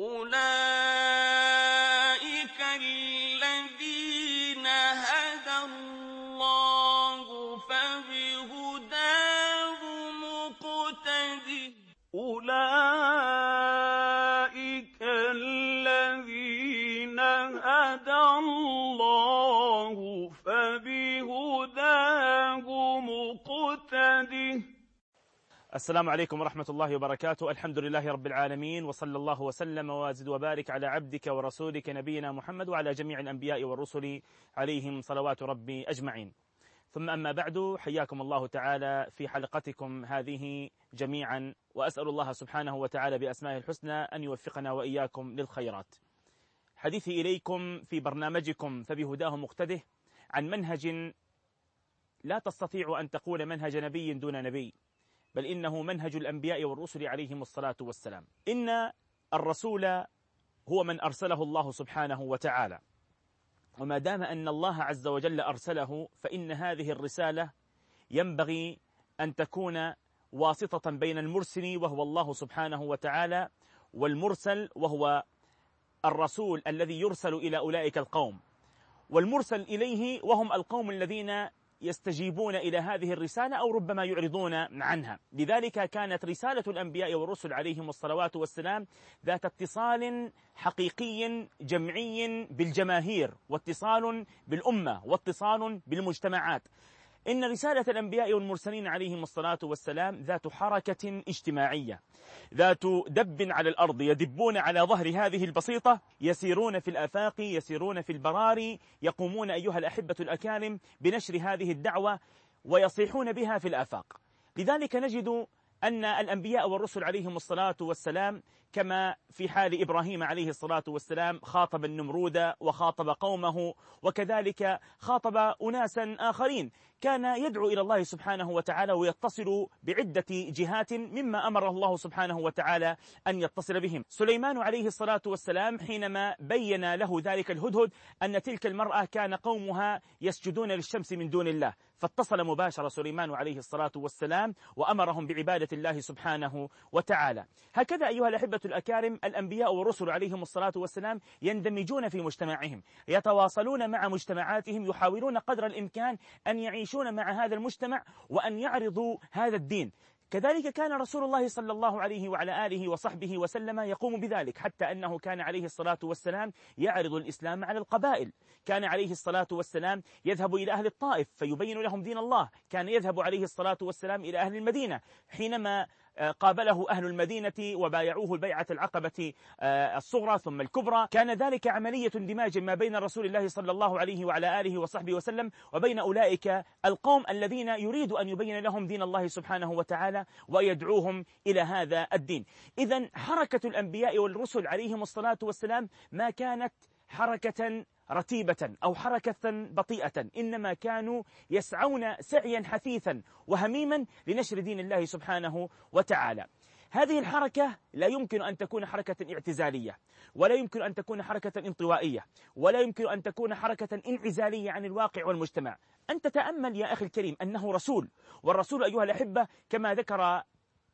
أُولَٰئِكَ السلام عليكم ورحمة الله وبركاته. الحمد لله رب العالمين وصلى الله وسلم وازد وبارك على عبدك ورسولك نبينا محمد وعلى جميع الأنبياء والرسل عليهم صلوات ربي أجمعين. ثم أما بعد حياكم الله تعالى في حلقتكم هذه جميعا وأسأل الله سبحانه وتعالى بأسمائه الحسنى أن يوفقنا وإياكم للخيرات. حديثي إليكم في برنامجكم فبهداه مقتده عن منهج لا تستطيع أن تقول منهج نبي دون نبي. بل إنه منهج الأنبياء والرسل عليهم الصلاة والسلام. إن الرسول هو من أرسله الله سبحانه وتعالى. وما دام أن الله عز وجل أرسله فإن هذه الرسالة ينبغي أن تكون واسطة بين المرسل وهو الله سبحانه وتعالى والمرسل وهو الرسول الذي يرسل إلى أولئك القوم. والمرسل إليه وهم القوم الذين يستجيبون إلى هذه الرسالة أو ربما يعرضون عنها. لذلك كانت رسالة الأنبياء والرسل عليهم الصلوات والسلام ذات اتصال حقيقي جمعي بالجماهير واتصال بالأمة واتصال بالمجتمعات. إن رسالة الأنبياء والمرسلين عليهم الصلاة والسلام ذات حركة اجتماعية. ذات دب على الأرض يدبون على ظهر هذه البسيطة يسيرون في الآفاق يسيرون في البراري يقومون أيها الأحبة الأكارم بنشر هذه الدعوة ويصيحون بها في الآفاق. لذلك نجد أن الأنبياء والرسل عليهم الصلاة والسلام كما في حال إبراهيم عليه الصلاة والسلام خاطب النمرود وخاطب قومه وكذلك خاطب أناسا آخرين. كان يدعو إلى الله سبحانه وتعالى ويتصل بعدة جهات مما أمره الله سبحانه وتعالى أن يتصل بهم. سليمان عليه الصلاة والسلام حينما بين له ذلك الهدهد أن تلك المرأة كان قومها يسجدون للشمس من دون الله. فاتصل مباشر سليمان عليه الصلاة والسلام وأمرهم بعبادة الله سبحانه وتعالى. هكذا أيها الأحبة الأكارم الأنبياء والرسل عليهم الصلاة والسلام يندمجون في مجتمعهم يتواصلون مع مجتمعاتهم يحاولون قدر الإمكان أن يعيشون مع هذا المجتمع وأن يعرضوا هذا الدين. كذلك كان رسول الله صلى الله عليه وعلى آله وصحبه وسلم يقوم بذلك حتى أنه كان عليه الصلاة والسلام يعرض الإسلام على القبائل. كان عليه الصلاة والسلام يذهب إلى أهل الطائف فيبين لهم دين الله. كان يذهب عليه الصلاة والسلام إلى أهل المدينة حينما قابله أهل المدينة وبايعوه البيعة العقبة آه، الصغرى ثم الكبرى. كان ذلك عملية اندماج ما بين رسول الله صلى الله عليه وعلى آله وصحبه وسلم وبين أولئك القوم الذين يريد أن يبين لهم دين الله سبحانه وتعالى ويدعوهم إلى هذا الدين. إذا حركة الأنبياء والرسل عليهم الصلاة والسلام ما كانت حركة رتيبة أو حركة بطيئة. إنما كانوا يسعون سعيا حثيثا وهميما لنشر دين الله سبحانه وتعالى. هذه الحركة لا يمكن أن تكون حركة اعتزالية ولا يمكن أن تكون حركة انطوائية ولا يمكن أن تكون حركة انعزالية عن الواقع والمجتمع. أن تتأمل يا أخي الكريم أنه رسول والرسول أيها الأحبة كما ذكر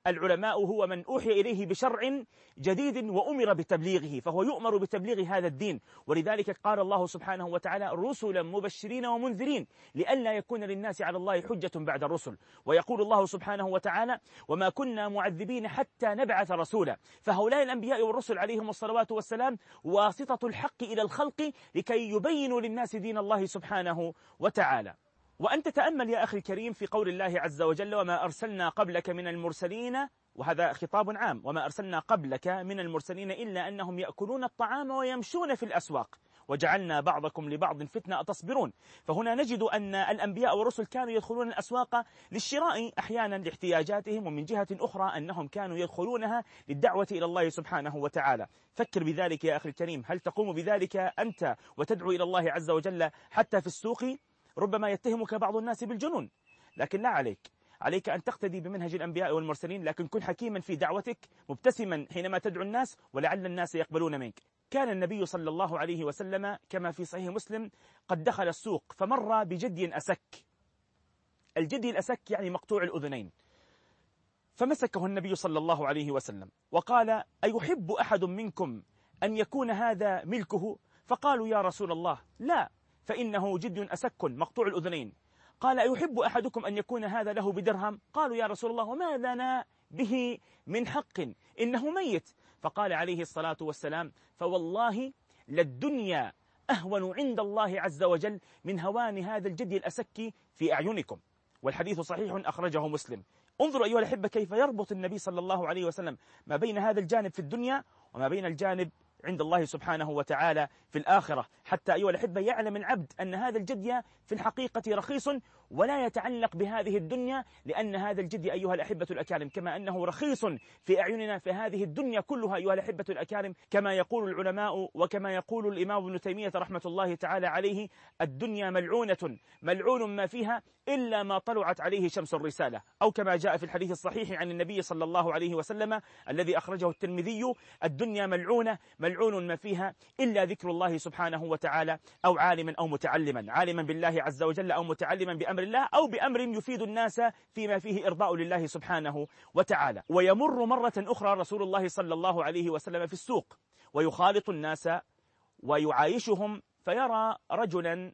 العلماء هو من أوحي إليه بشرع جديد وأمر بتبليغه فهو يؤمر بتبليغ هذا الدين. ولذلك قال الله سبحانه وتعالى رسلا مبشرين ومنذرين لئلا يكون للناس على الله حجة بعد الرسل. ويقول الله سبحانه وتعالى وما كنا معذبين حتى نبعث رسولا فهؤلاء الأنبياء والرسل عليهم الصلوات والسلام واسطة الحق إلى الخلق لكي يبينوا للناس دين الله سبحانه وتعالى. وأن تتأمل يا أخي الكريم في قول الله عز وجل وما أرسلنا قبلك من المرسلين وهذا خطاب عام وما أرسلنا قبلك من المرسلين إلا أنهم يأكلون الطعام ويمشون في الأسواق وجعلنا بعضكم لبعض فتنة أتصبرون؟ فهنا نجد أن الأنبياء والرسل كانوا يدخلون الأسواق للشراء أحيانا لاحتياجاتهم ومن جهة أخرى أنهم كانوا يدخلونها للدعوة إلى الله سبحانه وتعالى. فكر بذلك يا أخي الكريم هل تقوم بذلك أنت وتدعو إلى الله عز وجل حتى في السوق؟ ربما يتهمك بعض الناس بالجنون. لكن لا عليك. عليك أن تقتدي بمنهج الأنبياء والمرسلين لكن كن حكيما في دعوتك مبتسما حينما تدعو الناس ولعل الناس يقبلون منك. كان النبي صلى الله عليه وسلم كما في صحيح مسلم قد دخل السوق فمر بجدي أسك. الجدي الأسك يعني مقطوع الأذنين. فمسكه النبي صلى الله عليه وسلم وقال أيحب أحد منكم أن يكون هذا ملكه؟ فقالوا يا رسول الله. لا. فإنه جد أسك مقطوع الأذنين. قال أيحب أحدكم أن يكون هذا له بدرهم؟ قالوا يا رسول الله وما لنا به من حق؟ إنه ميت. فقال عليه الصلاة والسلام فوالله للدنيا أهون عند الله عز وجل من هوان هذا الجدي الأسكي في أعينكم. والحديث صحيح أخرجه مسلم. انظروا أيها الأحبة كيف يربط النبي صلى الله عليه وسلم ما بين هذا الجانب في الدنيا وما بين الجانب عند الله سبحانه وتعالى في الآخرة. حتى أيها الأحبة يعلم العبد أن هذا الجدي في الحقيقة رخيص ولا يتعلق بهذه الدنيا لأن هذا الجدي أيها الأحبة الأكارم كما أنه رخيص في أعيننا في هذه الدنيا كلها أيها الأحبة الأكارم كما يقول العلماء وكما يقول الإمام ابن تيمية رحمة الله تعالى عليه الدنيا ملعونة ملعون ما فيها إلا ما طلعت عليه شمس الرسالة. أو كما جاء في الحديث الصحيح عن النبي صلى الله عليه وسلم الذي أخرجه الترمذي الدنيا ملعونة ملعون ما فيها إلا ذكر الله سبحانه وتعالى أو عالما أو متعلما عالما بالله عز وجل أو متعلما بأمر الله أو بأمر يفيد الناس فيما فيه إرضاء لله سبحانه وتعالى. ويمر مرة أخرى رسول الله صلى الله عليه وسلم في السوق ويخالط الناس ويعايشهم فيرى رجلا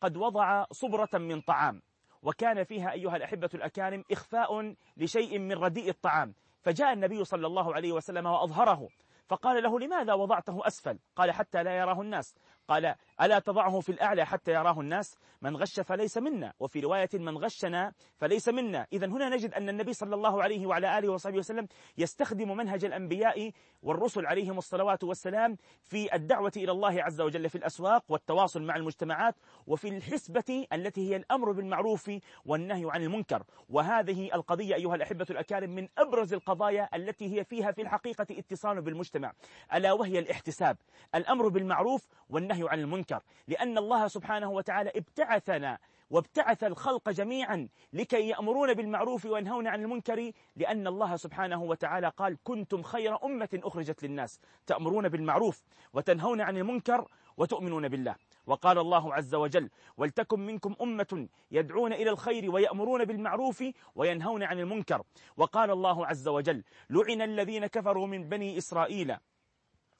قد وضع صبرة من طعام وكان فيها أيها الأحبة الأكارم إخفاء لشيء من رديء الطعام. فجاء النبي صلى الله عليه وسلم وأظهره فقال له لماذا وضعته أسفل؟ قال حتى لا يراه الناس. قال ألا تضعه في الأعلى حتى يراه الناس؟ من غش فليس منا. وفي رواية من غشنا فليس منا. إذا هنا نجد أن النبي صلى الله عليه وعلى آله وصحبه وسلم يستخدم منهج الأنبياء والرسل عليهم الصلوات والسلام في الدعوة إلى الله عز وجل في الأسواق والتواصل مع المجتمعات وفي الحسبة التي هي الأمر بالمعروف والنهي عن المنكر. وهذه القضية أيها الأحبة الأكارم من أبرز القضايا التي هي فيها في الحقيقة اتصال بالمجتمع. ألا وهي الاحتساب. الأمر بالمعروف والنهي عن المنكر. لأن الله سبحانه وتعالى ابتعثنا وابتعث الخلق جميعا لكي يأمرون بالمعروف وينهون عن المنكر لأن الله سبحانه وتعالى قال كنتم خير أمة أخرجت للناس. تأمرون بالمعروف وتنهون عن المنكر وتؤمنون بالله. وقال الله عز وجل ولتكن منكم أمة يدعون إلى الخير ويأمرون بالمعروف وينهون عن المنكر. وقال الله عز وجل لعن الذين كفروا من بني إسرائيل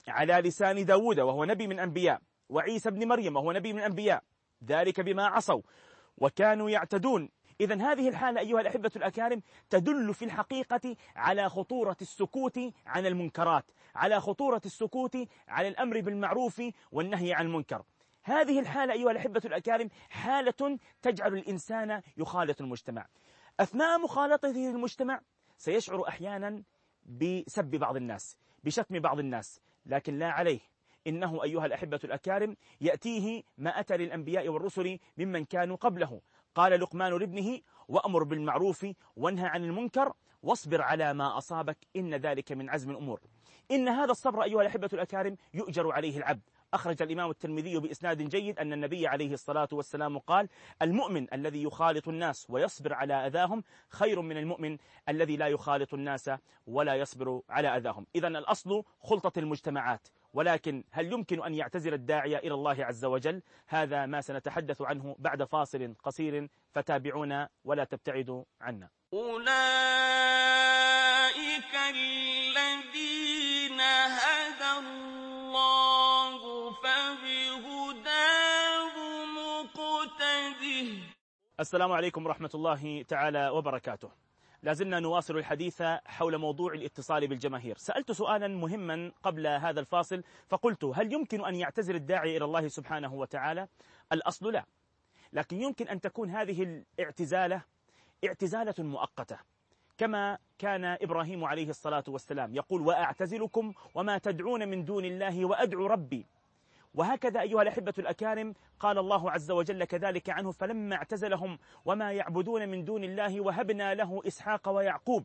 على لسان داود وهو نبي من أنبياء. وعيسى بن مريم وهو نبي من الأنبياء. ذلك بما عصوا وكانوا يعتدون. إذا هذه الحالة أيها الأحبة الأكارم تدل في الحقيقة على خطورة السكوت عن المنكرات على خطورة السكوت عن الأمر بالمعروف والنهي عن المنكر. هذه الحالة أيها الأحبة الأكارم حالة تجعل الإنسان يخالط المجتمع. أثناء مخالطته المجتمع سيشعر أحيانا بسب بعض الناس بشتم بعض الناس لكن لا عليه. إنه أيها الأحبة الأكارم يأتيه ما أتى للأنبياء والرسل ممن كانوا قبله. قال لقمان لابنه وأمر بالمعروف وانهى عن المنكر واصبر على ما أصابك إن ذلك من عزم الأمور. إن هذا الصبر أيها الأحبة الأكارم يؤجر عليه العبد. أخرج الإمام الترمذي بإسناد جيد أن النبي عليه الصلاة والسلام قال المؤمن الذي يخالط الناس ويصبر على أذاهم خير من المؤمن الذي لا يخالط الناس ولا يصبر على أذاهم. إذا الأصل خلطة المجتمعات. ولكن هل يمكن أن يعتذر الداعية إلى الله عز وجل؟ هذا ما سنتحدث عنه بعد فاصل قصير فتابعونا ولا تبتعدوا عنا. أولئك الذين هدى الله فبهداه مقتده. السلام عليكم ورحمة الله تعالى وبركاته. لازلنا نواصل الحديث حول موضوع الاتصال بالجماهير. سألت سؤالا مهما قبل هذا الفاصل فقلت هل يمكن أن يعتذر الداعي إلى الله سبحانه وتعالى؟ الأصل لا. لكن يمكن أن تكون هذه الاعتزالة اعتزالة مؤقتة كما كان إبراهيم عليه الصلاة والسلام يقول وأعتزلكم وما تدعون من دون الله وأدعو ربي وهكذا أيها الأحبة الأكارم قال الله عز وجل كذلك عنه فلما اعتزلهم وما يعبدون من دون الله وهبنا له إسحاق ويعقوب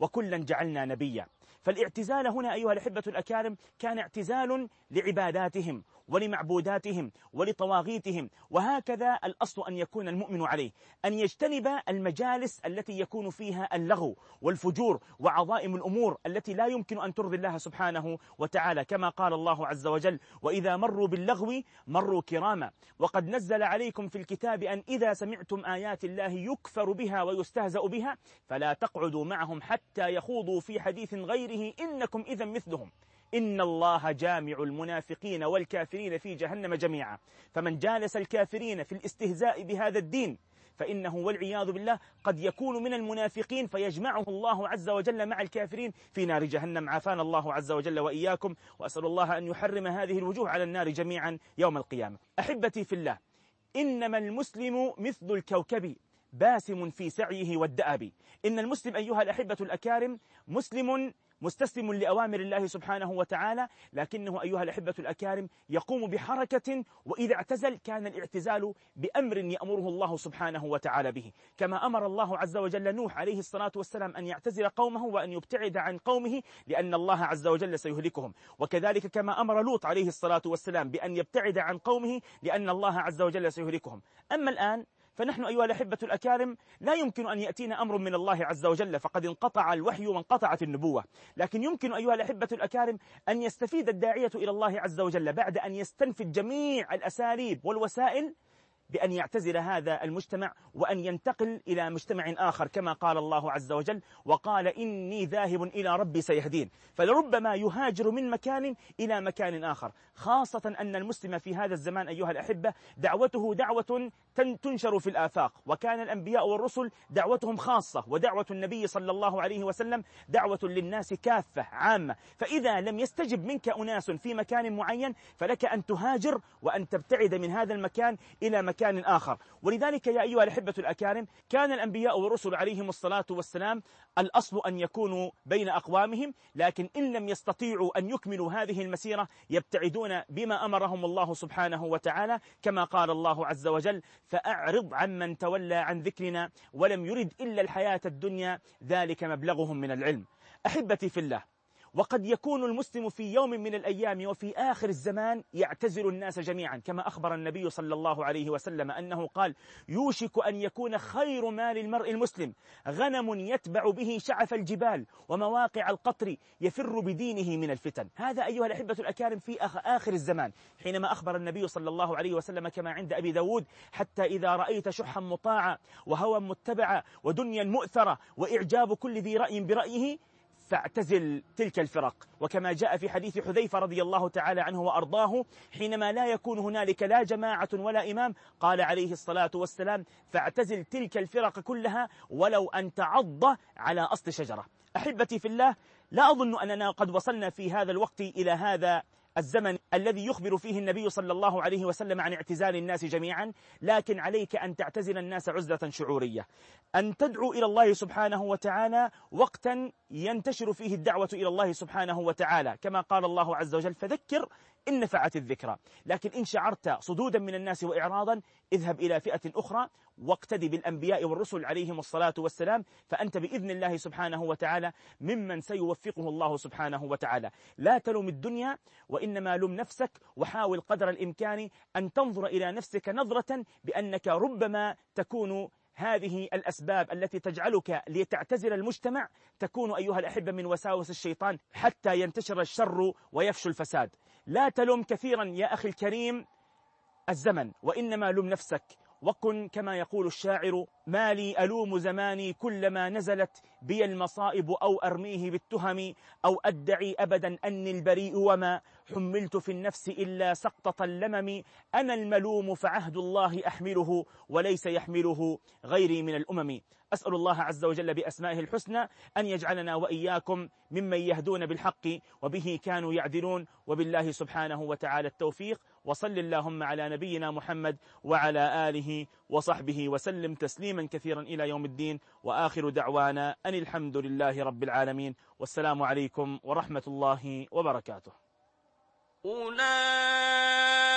وكلا جعلنا نبيا. فالاعتزال هنا أيها الأحبة الأكارم كان اعتزال لعباداتهم ولمعبوداتهم ولطواغيتهم. وهكذا الأصل أن يكون المؤمن عليه أن يجتنب المجالس التي يكون فيها اللغو والفجور وعظائم الأمور التي لا يمكن أن ترضي الله سبحانه وتعالى كما قال الله عز وجل وإذا مروا باللغو مروا كراما وقد نزل عليكم في الكتاب أن إذا سمعتم آيات الله يكفر بها ويستهزأ بها فلا تقعدوا معهم حتى يخوضوا في حديث غيره إنكم إذا مثلهم. إن الله جامع المنافقين والكافرين في جهنم جميعا. فمن جالس الكافرين في الاستهزاء بهذا الدين فإنه والعياذ بالله قد يكون من المنافقين فيجمعه الله عز وجل مع الكافرين في نار جهنم. عافانا الله عز وجل وإياكم وأسأل الله أن يحرم هذه الوجوه على النار جميعا يوم القيامة. أحبتي في الله إنما المسلم مثل الكوكب باسم في سعيه والدأب. إن المسلم أيها الأحبة الأكارم مسلم مستسلم لأوامر الله سبحانه وتعالى لكنه أيها الأحبة الأكارم يقوم بحركة وإذا اعتزل كان الاعتزال بأمر يأمره الله سبحانه وتعالى به. كما أمر الله عز وجل نوح عليه الصلاة والسلام أن يعتزل قومه وأن يبتعد عن قومه لأن الله عز وجل سيهلكهم. وكذلك كما أمر لوط عليه الصلاة والسلام بأن يبتعد عن قومه لأن الله عز وجل سيهلكهم. أما الآن فنحن أيها الأحبة الأكارم لا يمكن أن يأتينا أمر من الله عز وجل فقد انقطع الوحي وانقطعت النبوة. لكن يمكن أيها الأحبة الأكارم أن يستفيد الداعية إلى الله عز وجل بعد أن يستنفد جميع الأساليب والوسائل بأن يعتزل هذا المجتمع وأن ينتقل إلى مجتمع آخر كما قال الله عز وجل وقال إني ذاهب إلى ربي سيهدين فلربما يهاجر من مكان إلى مكان آخر. خاصة أن المسلم في هذا الزمان أيها الأحبة دعوته دعوة تنشر في الآفاق. وكان الأنبياء والرسل دعوتهم خاصة ودعوة النبي صلى الله عليه وسلم دعوة للناس كافة عامة. فإذا لم يستجب منك أناس في مكان معين فلك أن تهاجر وأن تبتعد من هذا المكان إلى مكان آخر. ولذلك يا أيها الأحبة الأكارم كان الأنبياء والرسل عليهم الصلاة والسلام الأصل أن يكونوا بين أقوامهم لكن إن لم يستطيعوا أن يكملوا هذه المسيرة يبتعدون بما أمرهم الله سبحانه وتعالى كما قال الله عز وجل فأعرض عمن تولى عن ذكرنا ولم يرد إلا الحياة الدنيا ذلك مبلغهم من العلم. أحبتي في الله وقد يكون المسلم في يوم من الأيام وفي آخر الزمان يعتزل الناس جميعا كما أخبر النبي صلى الله عليه وسلم أنه قال يوشك أن يكون خير مال المرء المسلم غنم يتبع به شعف الجبال ومواقع القطر يفر بدينه من الفتن. هذا أيها الأحبة الأكارم في آخر الزمان حينما أخبر النبي صلى الله عليه وسلم كما عند أبي داود حتى إذا رأيت شحا مطاعا وهوى متبعا ودنيا مؤثرة وإعجاب كل ذي رأي برأيه فاعتزل تلك الفرق. وكما جاء في حديث حذيفة رضي الله تعالى عنه وأرضاه حينما لا يكون هنالك لا جماعة ولا إمام قال عليه الصلاة والسلام فاعتزل تلك الفرق كلها ولو أن تعض على أصل شجرة أحبتي في الله لا أظن أننا قد وصلنا في هذا الوقت إلى هذا الزمن الذي يخبر فيه النبي صلى الله عليه وسلم عن اعتزال الناس جميعا لكن عليك أن تعتزل الناس عزلة شعورية. أن تدعو إلى الله سبحانه وتعالى وقتا ينتشر فيه الدعوة إلى الله سبحانه وتعالى كما قال الله عز وجل فذكر إن نفعت الذكرى. لكن إن شعرت صدودا من الناس وإعراضا اذهب إلى فئة أخرى واقتدي بالأنبياء والرسل عليهم الصلاة والسلام فأنت بإذن الله سبحانه وتعالى ممن سيوفقه الله سبحانه وتعالى. لا تلوم الدنيا وإنما لوم نفسك وحاول قدر الإمكان أن تنظر إلى نفسك نظرة بأنك ربما تكون هذه الأسباب التي تجعلك لتعتزل المجتمع تكون أيها الأحبة من وساوس الشيطان حتى ينتشر الشر ويفشو الفساد. لا تلوم كثيرا يا أخي الكريم الزمن وإنما لوم نفسك. وكن كما يقول الشاعر ما لي ألوم زماني كلما نزلت بي المصائب أو أرميه بالتهم أو أدعي أبدا أني البريء وما حملت في النفس إلا سقطة اللمم. أنا الملوم فعهد الله أحمله وليس يحمله غيري من الأمم. أسأل الله عز وجل بأسمائه الحسنى أن يجعلنا وإياكم ممن يهدون بالحق وبه كانوا يعدلون. وبالله سبحانه وتعالى التوفيق. وصل اللهم على نبينا محمد وعلى آله وصحبه وسلم تسليما كثيرا إلى يوم الدين. وآخر دعوانا أن الحمد لله رب العالمين. والسلام عليكم ورحمة الله وبركاته. أولئك